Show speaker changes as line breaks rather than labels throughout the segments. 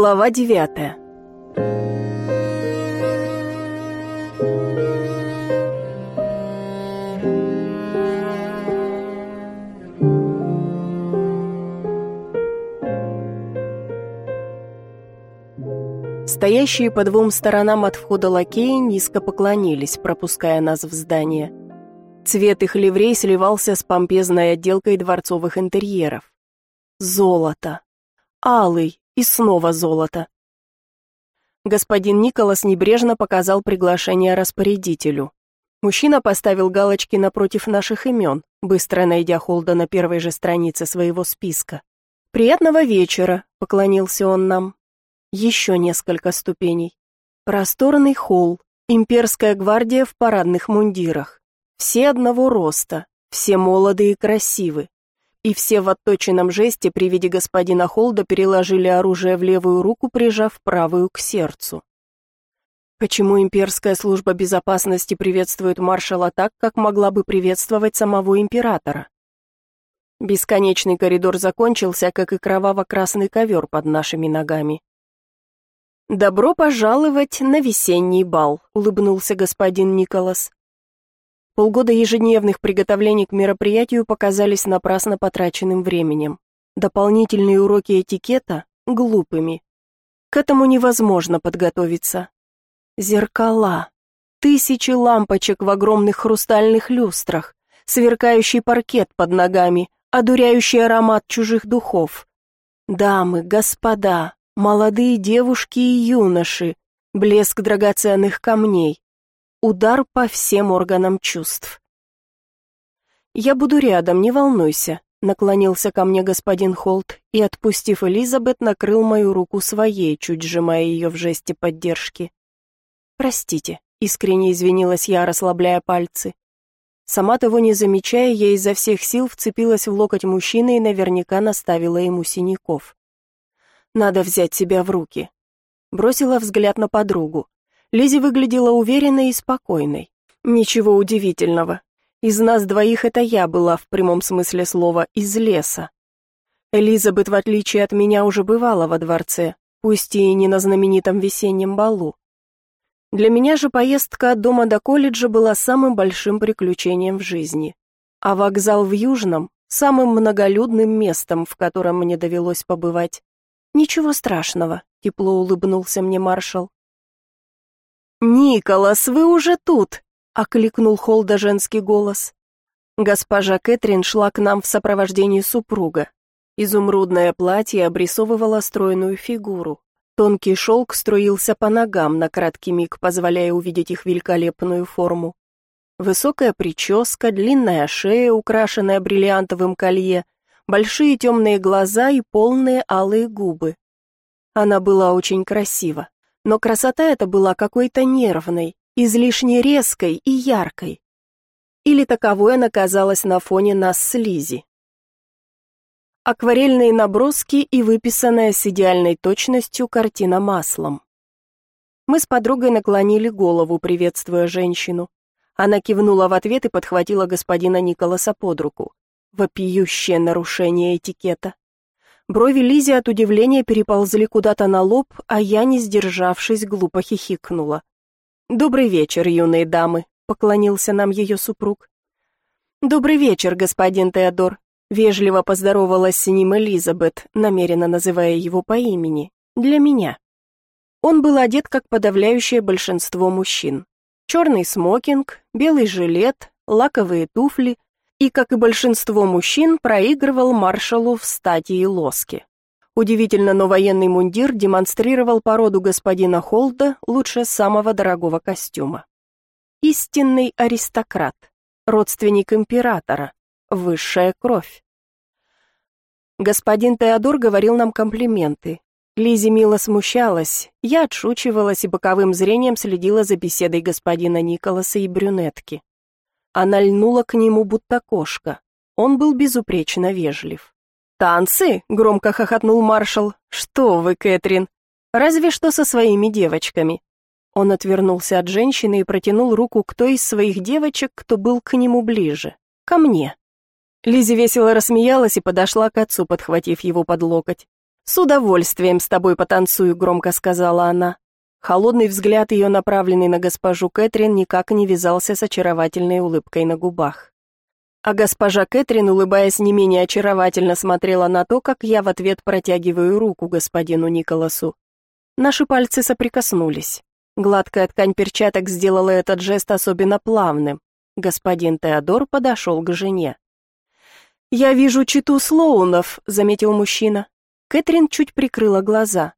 Глава девятая Стоящие по двум сторонам от входа лакеи низко поклонились, пропуская нас в здание. Цвет их ливрей сливался с помпезной отделкой дворцовых интерьеров. Золото. Алый и снова золото. Господин Николас небрежно показал приглашение распорядителю. Мужчина поставил галочки напротив наших имен, быстро найдя Холда на первой же странице своего списка. «Приятного вечера», — поклонился он нам. Еще несколько ступеней. Просторный холл, имперская гвардия в парадных мундирах. Все одного роста, все молоды и красивы. И все в отточенном жесте при виде господина Холда переложили оружие в левую руку, прижав правую к сердцу. Почему имперская служба безопасности приветствует маршала так, как могла бы приветствовать самого императора? Бесконечный коридор закончился, как и кроваво-красный ковер под нашими ногами. «Добро пожаловать на весенний бал», — улыбнулся господин Николас. Полгода ежедневных приготовлений к мероприятию показались напрасно потраченным временем. Дополнительные уроки этикета — глупыми. К этому невозможно подготовиться. Зеркала. Тысячи лампочек в огромных хрустальных люстрах, сверкающий паркет под ногами, одуряющий аромат чужих духов. Дамы, господа, молодые девушки и юноши, блеск драгоценных камней, Удар по всем органам чувств. «Я буду рядом, не волнуйся», — наклонился ко мне господин Холт и, отпустив Элизабет, накрыл мою руку своей, чуть сжимая ее в жесте поддержки. «Простите», — искренне извинилась я, расслабляя пальцы. Сама того не замечая, я изо всех сил вцепилась в локоть мужчины и наверняка наставила ему синяков. «Надо взять себя в руки». Бросила взгляд на подругу. Лизи выглядела уверенной и спокойной. Ничего удивительного. Из нас двоих это я была в прямом смысле слова из леса. Элизабет, в отличие от меня, уже бывала во дворце, пусть и не на знаменитом весеннем балу. Для меня же поездка от дома до колледжа была самым большим приключением в жизни, а вокзал в Южном — самым многолюдным местом, в котором мне довелось побывать. «Ничего страшного», — тепло улыбнулся мне маршал. «Николас, вы уже тут!» — окликнул Холда женский голос. Госпожа Кэтрин шла к нам в сопровождении супруга. Изумрудное платье обрисовывало стройную фигуру. Тонкий шелк струился по ногам на краткий миг, позволяя увидеть их великолепную форму. Высокая прическа, длинная шея, украшенная бриллиантовым колье, большие темные глаза и полные алые губы. Она была очень красива но красота эта была какой-то нервной, излишне резкой и яркой. Или таковой она казалась на фоне нас с Лизи. Акварельные наброски и выписанная с идеальной точностью картина маслом. Мы с подругой наклонили голову, приветствуя женщину. Она кивнула в ответ и подхватила господина Николаса под руку. Вопиющее нарушение этикета. Брови Лизи от удивления переползли куда-то на лоб, а я, не сдержавшись, глупо хихикнула. «Добрый вечер, юные дамы», — поклонился нам ее супруг. «Добрый вечер, господин Теодор», — вежливо поздоровалась с ним Элизабет, намеренно называя его по имени, для меня. Он был одет как подавляющее большинство мужчин. Черный смокинг, белый жилет, лаковые туфли, и, как и большинство мужчин, проигрывал маршалу в стати и лоске. Удивительно, но военный мундир демонстрировал породу господина Холда лучше самого дорогого костюма. Истинный аристократ, родственник императора, высшая кровь. Господин Теодор говорил нам комплименты. Лизи мило смущалась, я отшучивалась и боковым зрением следила за беседой господина Николаса и брюнетки. Она льнула к нему, будто кошка. Он был безупречно вежлив. «Танцы?» — громко хохотнул маршал. «Что вы, Кэтрин? Разве что со своими девочками». Он отвернулся от женщины и протянул руку к той из своих девочек, кто был к нему ближе. «Ко мне». Лизи весело рассмеялась и подошла к отцу, подхватив его под локоть. «С удовольствием с тобой потанцую», — громко сказала она. Холодный взгляд ее, направленный на госпожу Кэтрин, никак не вязался с очаровательной улыбкой на губах. А госпожа Кэтрин, улыбаясь не менее очаровательно, смотрела на то, как я в ответ протягиваю руку господину Николасу. Наши пальцы соприкоснулись. Гладкая ткань перчаток сделала этот жест особенно плавным. Господин Теодор подошел к жене. «Я вижу читу Слоунов», — заметил мужчина. Кэтрин чуть прикрыла глаза.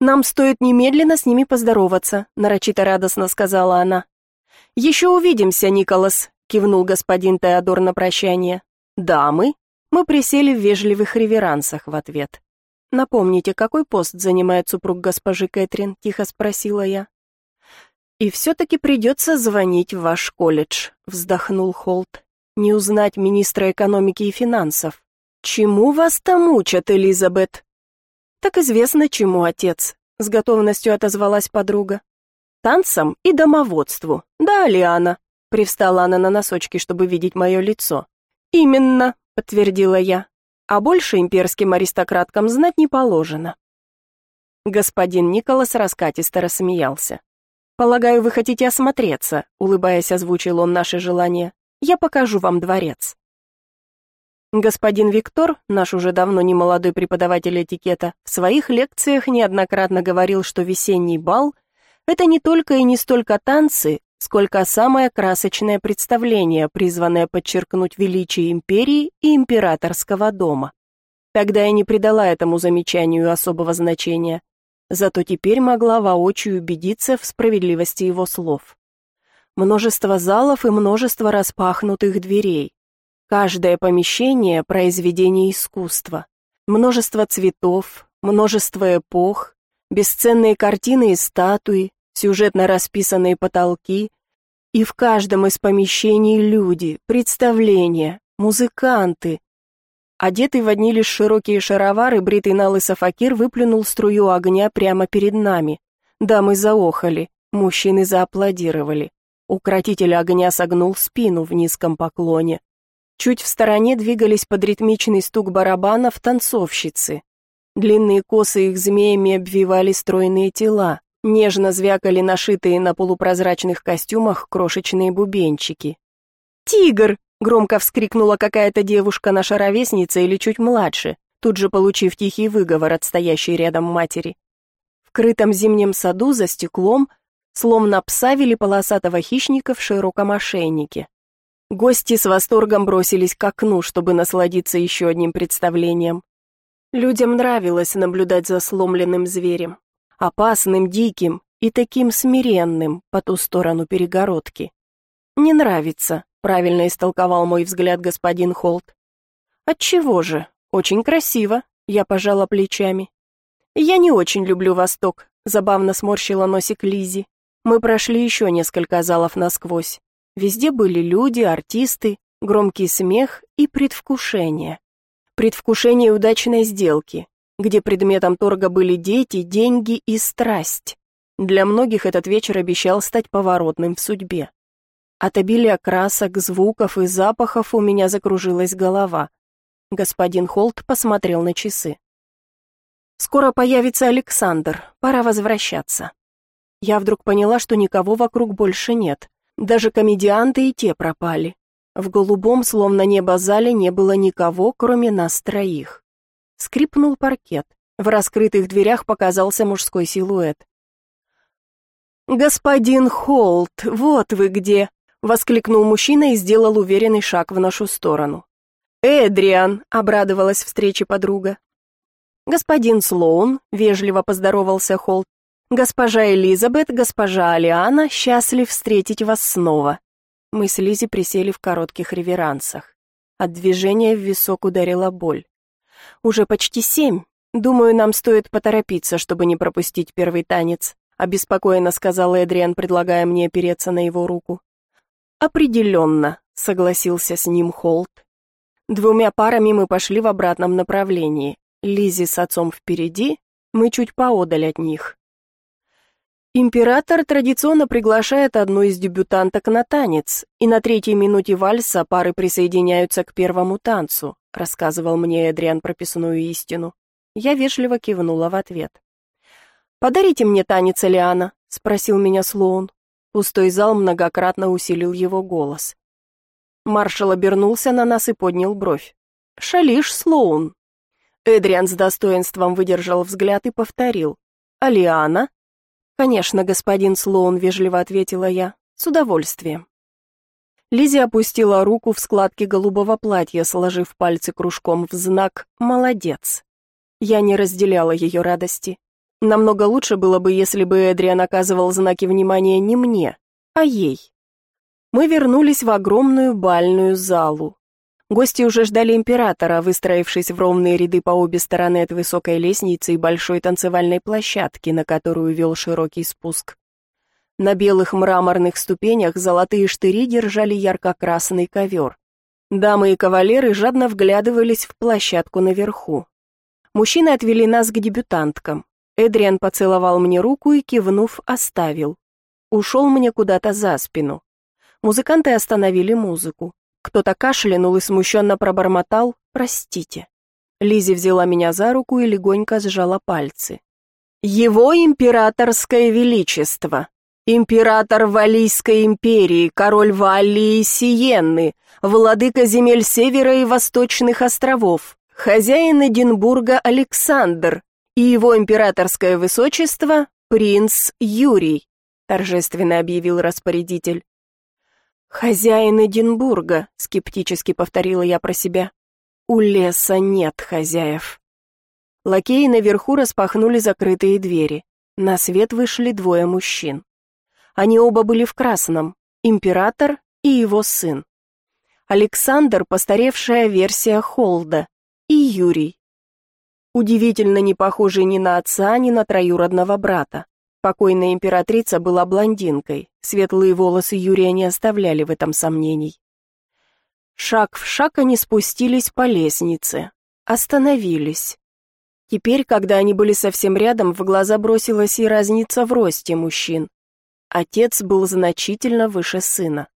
«Нам стоит немедленно с ними поздороваться», — нарочито радостно сказала она. «Еще увидимся, Николас», — кивнул господин Теодор на прощание. «Дамы?» Мы присели в вежливых реверансах в ответ. «Напомните, какой пост занимает супруг госпожи Кэтрин?» — тихо спросила я. «И все-таки придется звонить в ваш колледж», — вздохнул Холт. «Не узнать министра экономики и финансов. «Чему вас там учат, Элизабет?» «Так известно, чему, отец», — с готовностью отозвалась подруга. «Танцам и домоводству. Да, Лиана?» — привстала она на носочки, чтобы видеть мое лицо. «Именно», — подтвердила я. «А больше имперским аристократкам знать не положено». Господин Николас раскатисто рассмеялся. «Полагаю, вы хотите осмотреться», — улыбаясь, озвучил он наше желание. «Я покажу вам дворец». Господин Виктор, наш уже давно не молодой преподаватель этикета, в своих лекциях неоднократно говорил, что весенний бал – это не только и не столько танцы, сколько самое красочное представление, призванное подчеркнуть величие империи и императорского дома. Тогда я не придала этому замечанию особого значения, зато теперь могла воочию убедиться в справедливости его слов. Множество залов и множество распахнутых дверей, Каждое помещение – произведение искусства. Множество цветов, множество эпох, бесценные картины и статуи, сюжетно расписанные потолки. И в каждом из помещений люди, представления, музыканты. Одетый в одни лишь широкие шаровары, бритый на лысо факир выплюнул струю огня прямо перед нами. Дамы заохали, мужчины зааплодировали. Укротитель огня согнул спину в низком поклоне. Чуть в стороне двигались под ритмичный стук барабанов танцовщицы. Длинные косы их змеями обвивали стройные тела, нежно звякали нашитые на полупрозрачных костюмах крошечные бубенчики. «Тигр!» — громко вскрикнула какая-то девушка, наша ровесница или чуть младше, тут же получив тихий выговор от стоящей рядом матери. В крытом зимнем саду за стеклом, словно пса вели полосатого хищника в широком ошейнике. Гости с восторгом бросились к окну, чтобы насладиться еще одним представлением. Людям нравилось наблюдать за сломленным зверем, опасным, диким и таким смиренным по ту сторону перегородки. «Не нравится», — правильно истолковал мой взгляд господин Холт. «Отчего же? Очень красиво», — я пожала плечами. «Я не очень люблю Восток», — забавно сморщила носик Лизи. Мы прошли еще несколько залов насквозь. Везде были люди, артисты, громкий смех и предвкушение. Предвкушение удачной сделки, где предметом торга были дети, деньги и страсть. Для многих этот вечер обещал стать поворотным в судьбе. От обилия красок, звуков и запахов у меня закружилась голова. Господин Холт посмотрел на часы. «Скоро появится Александр, пора возвращаться». Я вдруг поняла, что никого вокруг больше нет. Даже комедианты и те пропали. В голубом, словно небо зале, не было никого, кроме нас троих. Скрипнул паркет. В раскрытых дверях показался мужской силуэт. «Господин Холт, вот вы где!» — воскликнул мужчина и сделал уверенный шаг в нашу сторону. «Эдриан!» — обрадовалась встрече подруга. «Господин Слоун», — вежливо поздоровался Холт, «Госпожа Элизабет, госпожа Алиана, счастлив встретить вас снова». Мы с Лизи присели в коротких реверансах. От движения в висок ударила боль. «Уже почти семь. Думаю, нам стоит поторопиться, чтобы не пропустить первый танец», обеспокоенно сказал Эдриан, предлагая мне опереться на его руку. «Определенно», — согласился с ним Холт. Двумя парами мы пошли в обратном направлении. Лизи с отцом впереди, мы чуть поодаль от них. Император традиционно приглашает одну из дебютанток на танец, и на третьей минуте вальса пары присоединяются к первому танцу, рассказывал мне Эдриан прописную истину. Я вежливо кивнула в ответ. «Подарите мне танец, Элиана?» — спросил меня Слоун. Пустой зал многократно усилил его голос. Маршал обернулся на нас и поднял бровь. «Шалиш, Слоун!» Эдриан с достоинством выдержал взгляд и повторил. «Алиана?» «Конечно, господин Слоун», — вежливо ответила я. «С удовольствием». Лизи опустила руку в складки голубого платья, сложив пальцы кружком в знак «Молодец». Я не разделяла ее радости. Намного лучше было бы, если бы Эдриан оказывал знаки внимания не мне, а ей. Мы вернулись в огромную бальную залу. Гости уже ждали императора, выстроившись в ровные ряды по обе стороны от высокой лестницы и большой танцевальной площадки, на которую вел широкий спуск. На белых мраморных ступенях золотые штыри держали ярко-красный ковер. Дамы и кавалеры жадно вглядывались в площадку наверху. Мужчины отвели нас к дебютанткам. Эдриан поцеловал мне руку и, кивнув, оставил. Ушел мне куда-то за спину. Музыканты остановили музыку. Кто-то кашлянул и смущенно пробормотал «Простите». Лизи взяла меня за руку и легонько сжала пальцы. «Его императорское величество, император Валийской империи, король Валлии и Сиенны, владыка земель Севера и Восточных островов, хозяин Эдинбурга Александр, и его императорское высочество принц Юрий», торжественно объявил распорядитель. «Хозяин Эдинбурга», — скептически повторила я про себя. «У леса нет хозяев». Лакеи наверху распахнули закрытые двери. На свет вышли двое мужчин. Они оба были в красном, император и его сын. Александр, постаревшая версия Холда, и Юрий, удивительно не похожий ни на отца, ни на троюродного брата. Покойная императрица была блондинкой, светлые волосы Юрия не оставляли в этом сомнений. Шаг в шаг они спустились по лестнице, остановились. Теперь, когда они были совсем рядом, в глаза бросилась и разница в росте мужчин. Отец был значительно выше сына.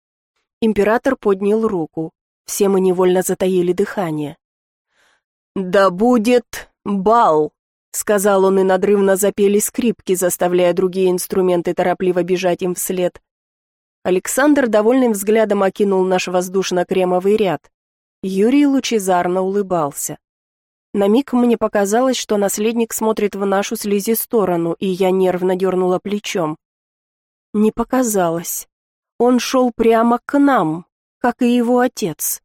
Император поднял руку. Все мы невольно затаили дыхание. «Да будет «Бал!» — сказал он, и надрывно запели скрипки, заставляя другие инструменты торопливо бежать им вслед. Александр довольным взглядом окинул наш воздушно-кремовый ряд. Юрий лучезарно улыбался. На миг мне показалось, что наследник смотрит в нашу слези сторону, и я нервно дернула плечом. Не показалось. Он шел прямо к нам, как и его отец.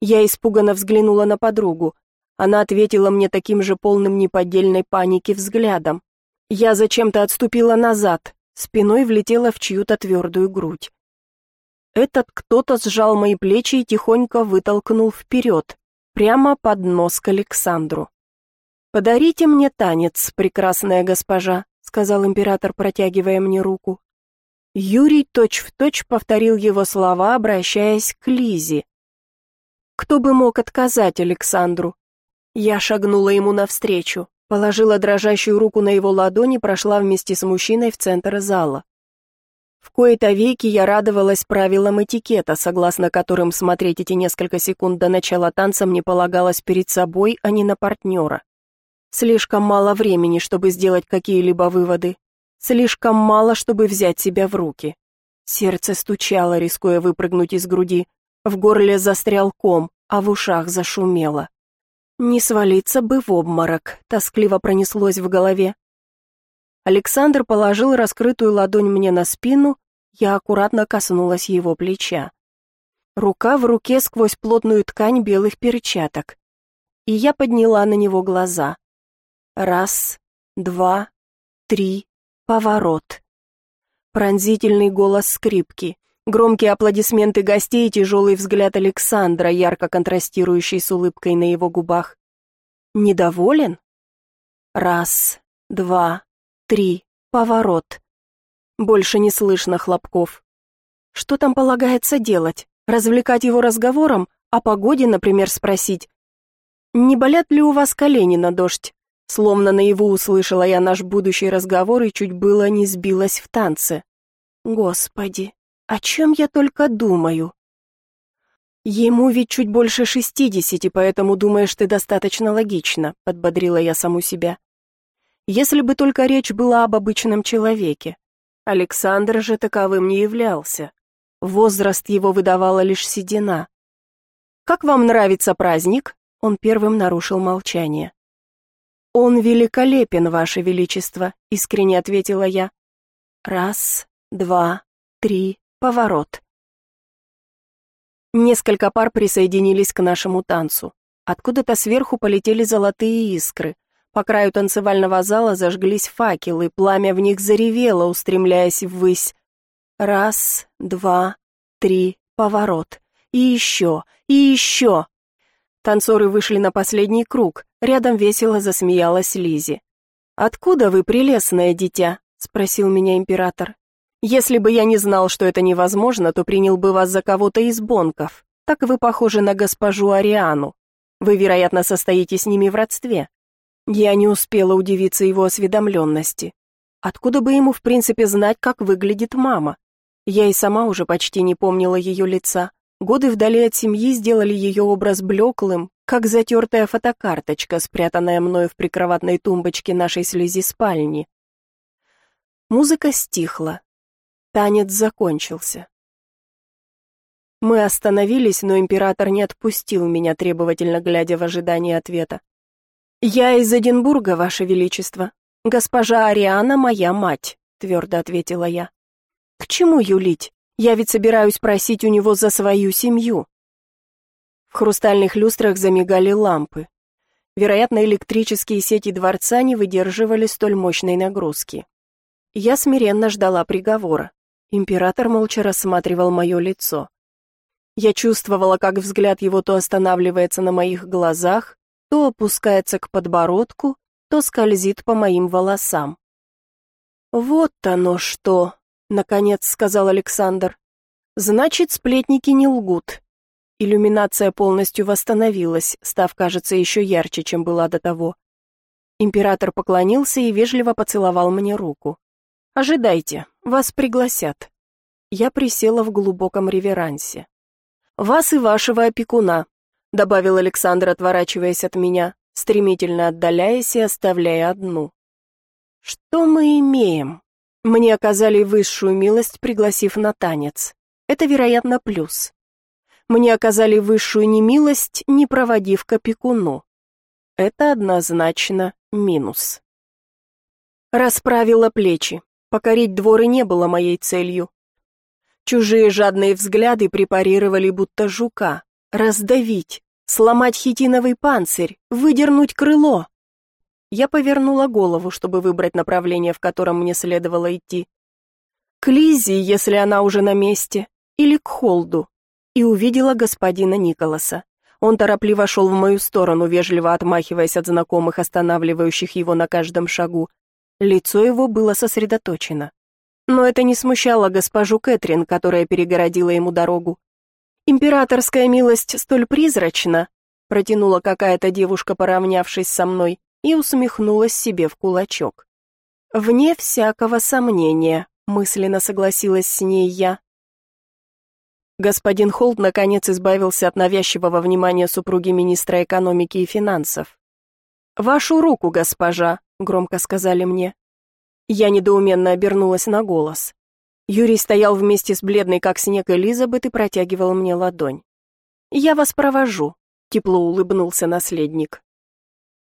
Я испуганно взглянула на подругу. Она ответила мне таким же полным неподдельной паники взглядом. Я зачем-то отступила назад, спиной влетела в чью-то твердую грудь. Этот кто-то сжал мои плечи и тихонько вытолкнул вперед, прямо под нос к Александру. «Подарите мне танец, прекрасная госпожа», — сказал император, протягивая мне руку. Юрий точь-в-точь точь повторил его слова, обращаясь к Лизе. Кто бы мог отказать Александру? Я шагнула ему навстречу, положила дрожащую руку на его ладони и прошла вместе с мужчиной в центр зала. В кои-то веки я радовалась правилам этикета, согласно которым смотреть эти несколько секунд до начала танца мне полагалось перед собой, а не на партнера. Слишком мало времени, чтобы сделать какие-либо выводы. Слишком мало, чтобы взять себя в руки. Сердце стучало, рискуя выпрыгнуть из груди. В горле застрял ком, а в ушах зашумело. Не свалиться бы в обморок, тоскливо пронеслось в голове. Александр положил раскрытую ладонь мне на спину, я аккуратно коснулась его плеча. Рука в руке сквозь плотную ткань белых перчаток. И я подняла на него глаза. Раз, два, три, поворот. Пронзительный голос скрипки, громкие аплодисменты гостей и тяжелый взгляд Александра, ярко контрастирующий с улыбкой на его губах. Недоволен? Раз, два, три, поворот. Больше не слышно хлопков. Что там полагается делать? Развлекать его разговором? О погоде, например, спросить? Не болят ли у вас колени на дождь? Словно наяву услышала я наш будущий разговор и чуть было не сбилась в танце. Господи, о чем я только думаю? Ему ведь чуть больше шестидесяти, поэтому думаешь ты достаточно логично, подбодрила я саму себя. Если бы только речь была об обычном человеке. Александр же таковым не являлся. Возраст его выдавала лишь седина. «Как вам нравится праздник?» Он первым нарушил молчание. «Он великолепен, Ваше Величество», — искренне ответила я. «Раз, два, три, поворот». Несколько пар присоединились к нашему танцу. Откуда-то сверху полетели золотые искры. По краю танцевального зала зажглись факелы, пламя в них заревело, устремляясь ввысь. Раз, два, три, поворот. И еще, и еще. Танцоры вышли на последний круг. Рядом весело засмеялась Лизи. «Откуда вы, прелестное дитя?» — спросил меня император. «Если бы я не знал, что это невозможно, то принял бы вас за кого-то из бонков. Так вы похожи на госпожу Ариану. Вы, вероятно, состоите с ними в родстве. Я не успела удивиться его осведомленности. Откуда бы ему, в принципе, знать, как выглядит мама? Я и сама уже почти не помнила ее лица. Годы вдали от семьи сделали ее образ блеклым, как затертая фотокарточка, спрятанная мною в прикроватной тумбочке нашей слези спальни. Музыка стихла. Танец закончился. Мы остановились, но император не отпустил меня, требовательно глядя в ожидании ответа. «Я из Эдинбурга, Ваше Величество. Госпожа Ариана моя мать», — твердо ответила я. «К чему юлить? Я ведь собираюсь просить у него за свою семью». В хрустальных люстрах замигали лампы. Вероятно, электрические сети дворца не выдерживали столь мощной нагрузки. Я смиренно ждала приговора. Император молча рассматривал мое лицо. Я чувствовала, как взгляд его то останавливается на моих глазах, то опускается к подбородку, то скользит по моим волосам. «Вот оно что!» — наконец сказал Александр. «Значит, сплетники не лгут». Иллюминация полностью восстановилась, став, кажется, еще ярче, чем была до того. Император поклонился и вежливо поцеловал мне руку. «Ожидайте, вас пригласят». Я присела в глубоком реверансе. «Вас и вашего опекуна», добавил Александр, отворачиваясь от меня, стремительно отдаляясь и оставляя одну. Что мы имеем? Мне оказали высшую милость, пригласив на танец. Это, вероятно, плюс. Мне оказали высшую немилость, не проводив к опекуну. Это однозначно минус. Расправила плечи. Покорить дворы не было моей целью. Чужие жадные взгляды препарировали будто жука, Раздавить, сломать хитиновый панцирь, выдернуть крыло. Я повернула голову, чтобы выбрать направление, в котором мне следовало идти. К Лизе, если она уже на месте, или к Холду, и увидела господина Николаса. Он торопливо шел в мою сторону, вежливо отмахиваясь от знакомых, останавливающих его на каждом шагу. Лицо его было сосредоточено. Но это не смущало госпожу Кэтрин, которая перегородила ему дорогу. «Императорская милость столь призрачна», протянула какая-то девушка, поравнявшись со мной, и усмехнулась себе в кулачок. «Вне всякого сомнения», мысленно согласилась с ней я. Господин Холд наконец избавился от навязчивого внимания супруги министра экономики и финансов. «Вашу руку, госпожа», — громко сказали мне. Я недоуменно обернулась на голос. Юрий стоял вместе с бледной, как снег, Элизабет и протягивал мне ладонь. «Я вас провожу», — тепло улыбнулся наследник.